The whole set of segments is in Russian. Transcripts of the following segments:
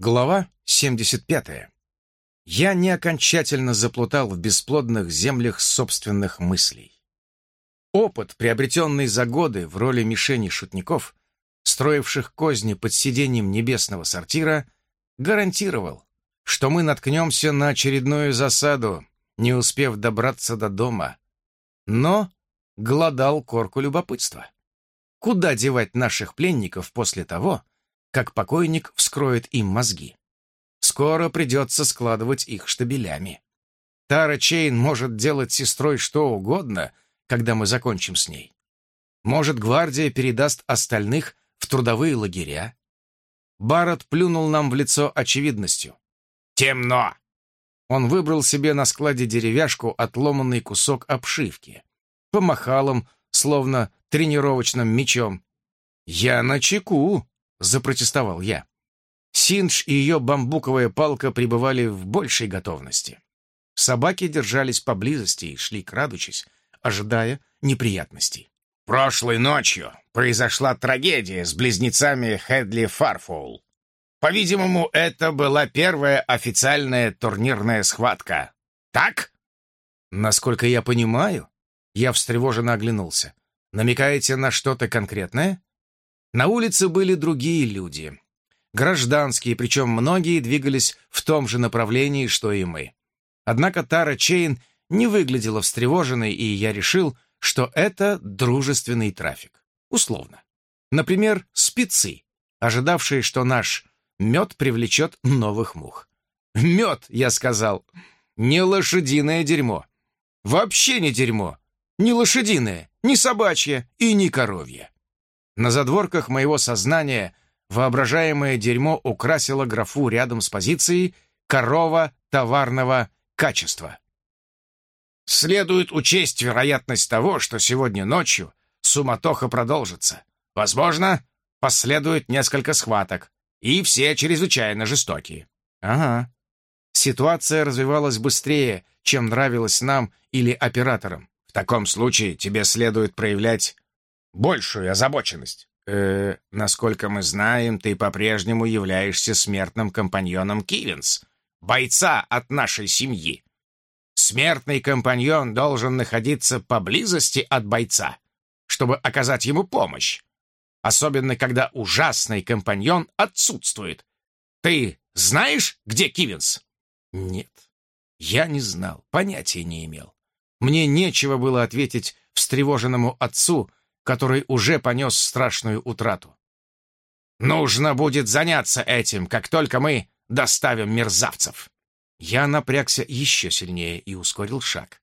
Глава 75. Я не окончательно заплутал в бесплодных землях собственных мыслей. Опыт, приобретенный за годы в роли мишени шутников, строивших козни под сиденьем небесного сортира, гарантировал, что мы наткнемся на очередную засаду, не успев добраться до дома. Но глодал корку любопытства. Куда девать наших пленников после того, как покойник вскроет им мозги. Скоро придется складывать их штабелями. Тара Чейн может делать сестрой что угодно, когда мы закончим с ней. Может, гвардия передаст остальных в трудовые лагеря? Барретт плюнул нам в лицо очевидностью. «Темно!» Он выбрал себе на складе деревяшку отломанный кусок обшивки. Помахал им, словно тренировочным мечом. «Я на чеку!» — запротестовал я. Синдж и ее бамбуковая палка пребывали в большей готовности. Собаки держались поблизости и шли крадучись, ожидая неприятностей. «Прошлой ночью произошла трагедия с близнецами Хедли Фарфоул. По-видимому, это была первая официальная турнирная схватка. Так?» «Насколько я понимаю...» Я встревоженно оглянулся. «Намекаете на что-то конкретное?» На улице были другие люди. Гражданские, причем многие двигались в том же направлении, что и мы. Однако Тара Чейн не выглядела встревоженной, и я решил, что это дружественный трафик. Условно. Например, спецы, ожидавшие, что наш мед привлечет новых мух. Мед, я сказал, не лошадиное дерьмо. Вообще не дерьмо. Не лошадиное, не собачье и не коровье. На задворках моего сознания воображаемое дерьмо украсило графу рядом с позицией «корова товарного качества». Следует учесть вероятность того, что сегодня ночью суматоха продолжится. Возможно, последует несколько схваток, и все чрезвычайно жестокие. Ага. Ситуация развивалась быстрее, чем нравилось нам или операторам. В таком случае тебе следует проявлять большую озабоченность. Э, насколько мы знаем, ты по-прежнему являешься смертным компаньоном Кивинс, бойца от нашей семьи. Смертный компаньон должен находиться поблизости от бойца, чтобы оказать ему помощь. Особенно, когда ужасный компаньон отсутствует. Ты знаешь, где Кивинс? Нет, я не знал, понятия не имел. Мне нечего было ответить встревоженному отцу, который уже понес страшную утрату. «Нужно будет заняться этим, как только мы доставим мерзавцев!» Я напрягся еще сильнее и ускорил шаг.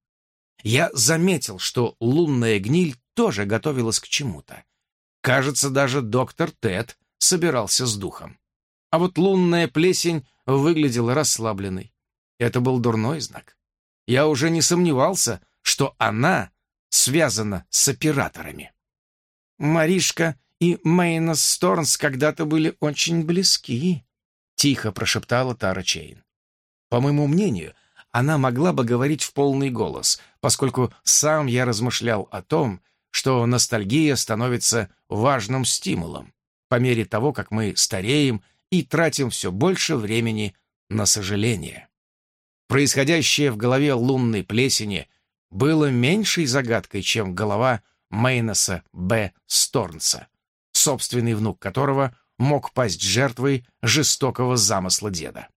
Я заметил, что лунная гниль тоже готовилась к чему-то. Кажется, даже доктор Тед собирался с духом. А вот лунная плесень выглядела расслабленной. Это был дурной знак. Я уже не сомневался, что она связана с операторами. Маришка и Мейнос Сторнс когда-то были очень близки», — тихо прошептала Тара Чейн. По моему мнению, она могла бы говорить в полный голос, поскольку сам я размышлял о том, что ностальгия становится важным стимулом по мере того, как мы стареем и тратим все больше времени на сожаление. Происходящее в голове лунной плесени было меньшей загадкой, чем голова Мейноса Б. Сторнса, собственный внук которого мог пасть жертвой жестокого замысла деда.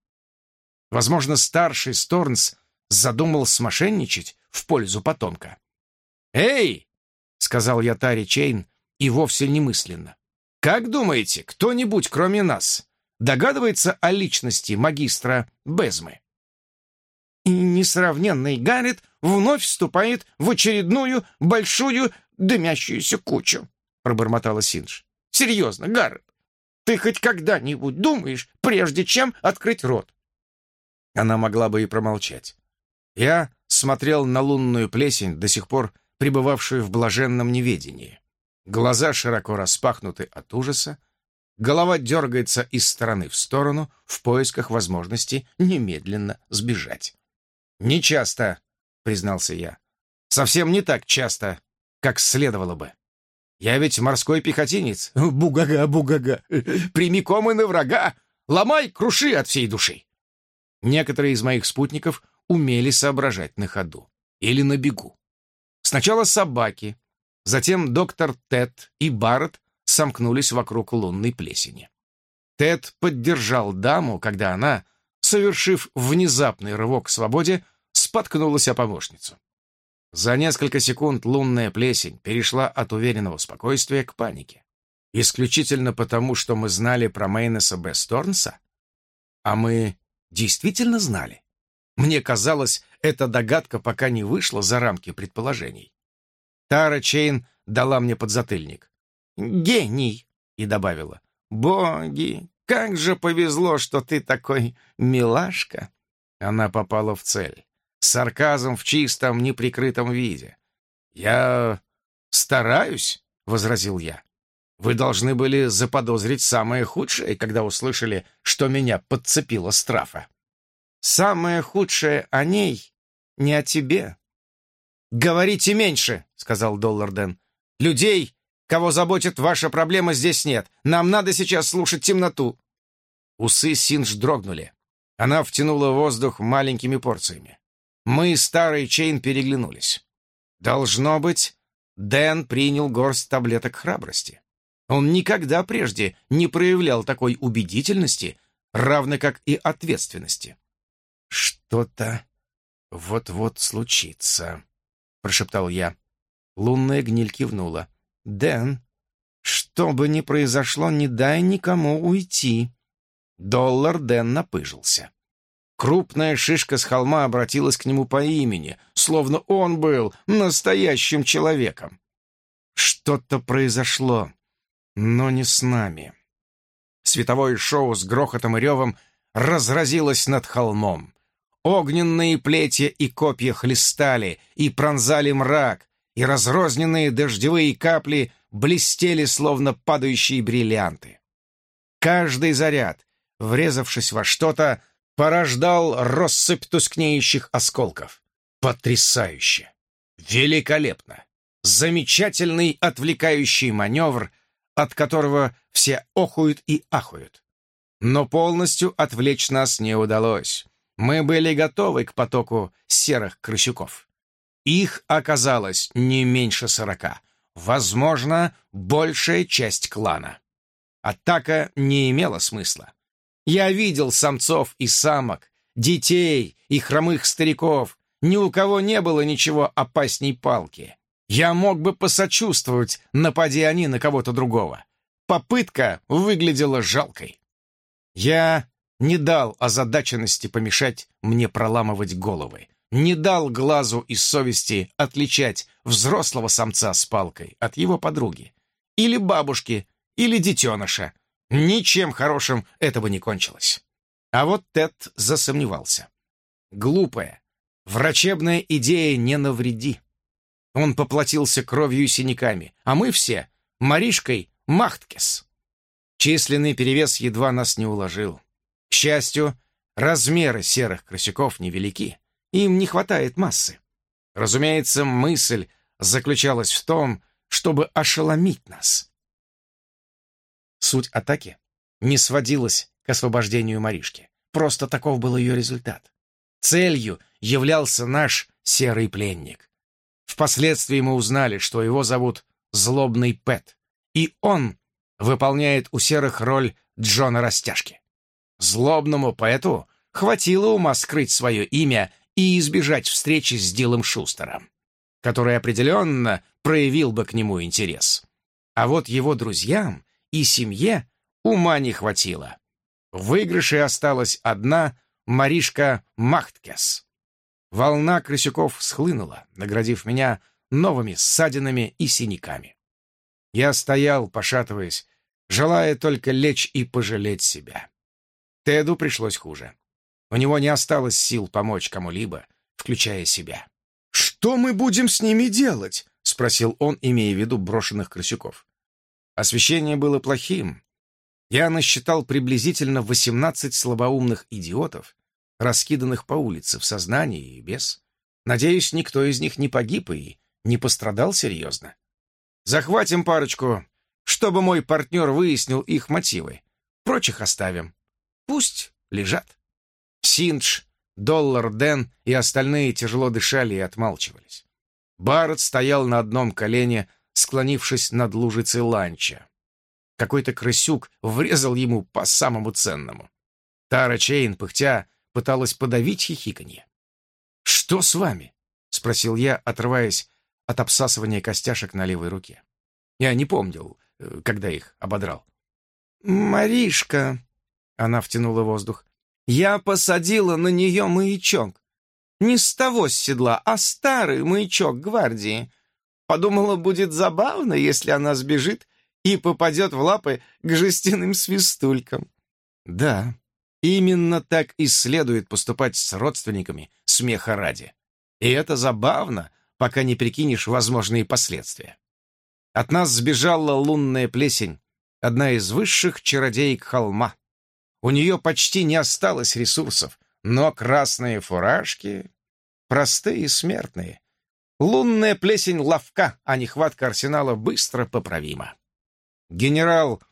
Возможно, старший Сторнс задумал смошенничать в пользу потомка. «Эй!» — сказал я Таре Чейн, и вовсе немысленно. «Как думаете, кто-нибудь, кроме нас, догадывается о личности магистра Безмы?» И несравненный Гаррет вновь вступает в очередную большую дымящуюся кучу», — пробормотала Синдж. «Серьезно, Гаррет, ты хоть когда-нибудь думаешь, прежде чем открыть рот?» Она могла бы и промолчать. Я смотрел на лунную плесень, до сих пор пребывавшую в блаженном неведении. Глаза широко распахнуты от ужаса, голова дергается из стороны в сторону в поисках возможности немедленно сбежать. «Нечасто», — признался я. «Совсем не так часто, как следовало бы. Я ведь морской пехотинец. Бугага, бугага. Прямиком и на врага. Ломай, круши от всей души!» Некоторые из моих спутников умели соображать на ходу или на бегу. Сначала собаки, затем доктор Тед и Барретт сомкнулись вокруг лунной плесени. Тед поддержал даму, когда она, совершив внезапный рывок к свободе, споткнулась о помощницу. За несколько секунд лунная плесень перешла от уверенного спокойствия к панике. Исключительно потому, что мы знали про Мейнеса Бесторнса? А мы действительно знали? Мне казалось, эта догадка пока не вышла за рамки предположений. Тара Чейн дала мне подзатыльник. «Гений!» и добавила. «Боги, как же повезло, что ты такой милашка!» Она попала в цель. Сарказм в чистом, неприкрытом виде. «Я стараюсь», — возразил я. «Вы должны были заподозрить самое худшее, когда услышали, что меня подцепила страфа». «Самое худшее о ней, не о тебе». «Говорите меньше», — сказал Долларден. «Людей, кого заботит ваша проблема, здесь нет. Нам надо сейчас слушать темноту». Усы Синдж дрогнули. Она втянула воздух маленькими порциями. Мы с Тарой Чейн, переглянулись. Должно быть, Дэн принял горсть таблеток храбрости. Он никогда прежде не проявлял такой убедительности, равно как и ответственности. «Что-то вот-вот случится», — прошептал я. Лунная гниль кивнула. «Дэн, что бы ни произошло, не дай никому уйти». Доллар Дэн напыжился. Крупная шишка с холма обратилась к нему по имени, словно он был настоящим человеком. Что-то произошло, но не с нами. Световое шоу с грохотом и ревом разразилось над холмом. Огненные плетья и копья хлестали и пронзали мрак, и разрозненные дождевые капли блестели, словно падающие бриллианты. Каждый заряд, врезавшись во что-то, порождал россыпь тускнеющих осколков. Потрясающе! Великолепно! Замечательный отвлекающий маневр, от которого все охуют и ахуют. Но полностью отвлечь нас не удалось. Мы были готовы к потоку серых крысюков. Их оказалось не меньше сорока. Возможно, большая часть клана. Атака не имела смысла. Я видел самцов и самок, детей и хромых стариков. Ни у кого не было ничего опасней палки. Я мог бы посочувствовать, напади они на кого-то другого. Попытка выглядела жалкой. Я не дал озадаченности помешать мне проламывать головы. Не дал глазу и совести отличать взрослого самца с палкой от его подруги. Или бабушки, или детеныша, Ничем хорошим этого не кончилось. А вот Тед засомневался. Глупая, врачебная идея не навреди. Он поплатился кровью и синяками, а мы все — Маришкой Махткес. Численный перевес едва нас не уложил. К счастью, размеры серых крысяков невелики, им не хватает массы. Разумеется, мысль заключалась в том, чтобы ошеломить нас. Суть атаки не сводилась к освобождению Маришки. Просто таков был ее результат. Целью являлся наш серый пленник. Впоследствии мы узнали, что его зовут Злобный Пэт, и он выполняет у серых роль Джона Растяжки. Злобному Пэту хватило ума скрыть свое имя и избежать встречи с Дилом Шустером, который определенно проявил бы к нему интерес. А вот его друзьям и семье ума не хватило. В выигрыше осталась одна Маришка Махткес. Волна крысюков схлынула, наградив меня новыми ссадинами и синяками. Я стоял, пошатываясь, желая только лечь и пожалеть себя. Теду пришлось хуже. У него не осталось сил помочь кому-либо, включая себя. «Что мы будем с ними делать?» — спросил он, имея в виду брошенных крысюков. Освещение было плохим. Я насчитал приблизительно 18 слабоумных идиотов, раскиданных по улице в сознании и без. Надеюсь, никто из них не погиб и не пострадал серьезно. Захватим парочку, чтобы мой партнер выяснил их мотивы. Прочих оставим. пусть лежат. Синдж, Доллар Дэн и остальные тяжело дышали и отмалчивались. Барретт стоял на одном колене, склонившись над лужицей ланча. Какой-то крысюк врезал ему по самому ценному. Тара Чейн, пыхтя, пыталась подавить хихиканье. «Что с вами?» — спросил я, отрываясь от обсасывания костяшек на левой руке. Я не помнил, э, когда их ободрал. «Маришка!» — она втянула воздух. «Я посадила на нее маячок. Не с того седла, а старый маячок гвардии. Подумала, будет забавно, если она сбежит и попадет в лапы к жестяным свистулькам». «Да, именно так и следует поступать с родственниками смеха ради. И это забавно, пока не прикинешь возможные последствия. От нас сбежала лунная плесень, одна из высших чародеек холма. У нее почти не осталось ресурсов, но красные фуражки простые и смертные. Лунная плесень ловка, а нехватка арсенала быстро поправима. Генерал,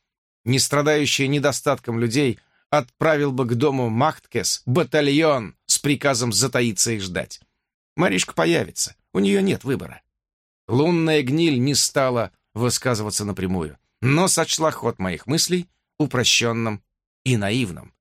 не страдающий недостатком людей, отправил бы к дому Махткес батальон с приказом затаиться и ждать. Маришка появится, у нее нет выбора. Лунная гниль не стала высказываться напрямую, но сочла ход моих мыслей упрощенным и наивным.